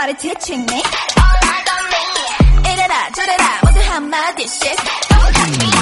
Everybody teaching me All right on me 이래라 저래라 모두 한마디씩 Don't touch me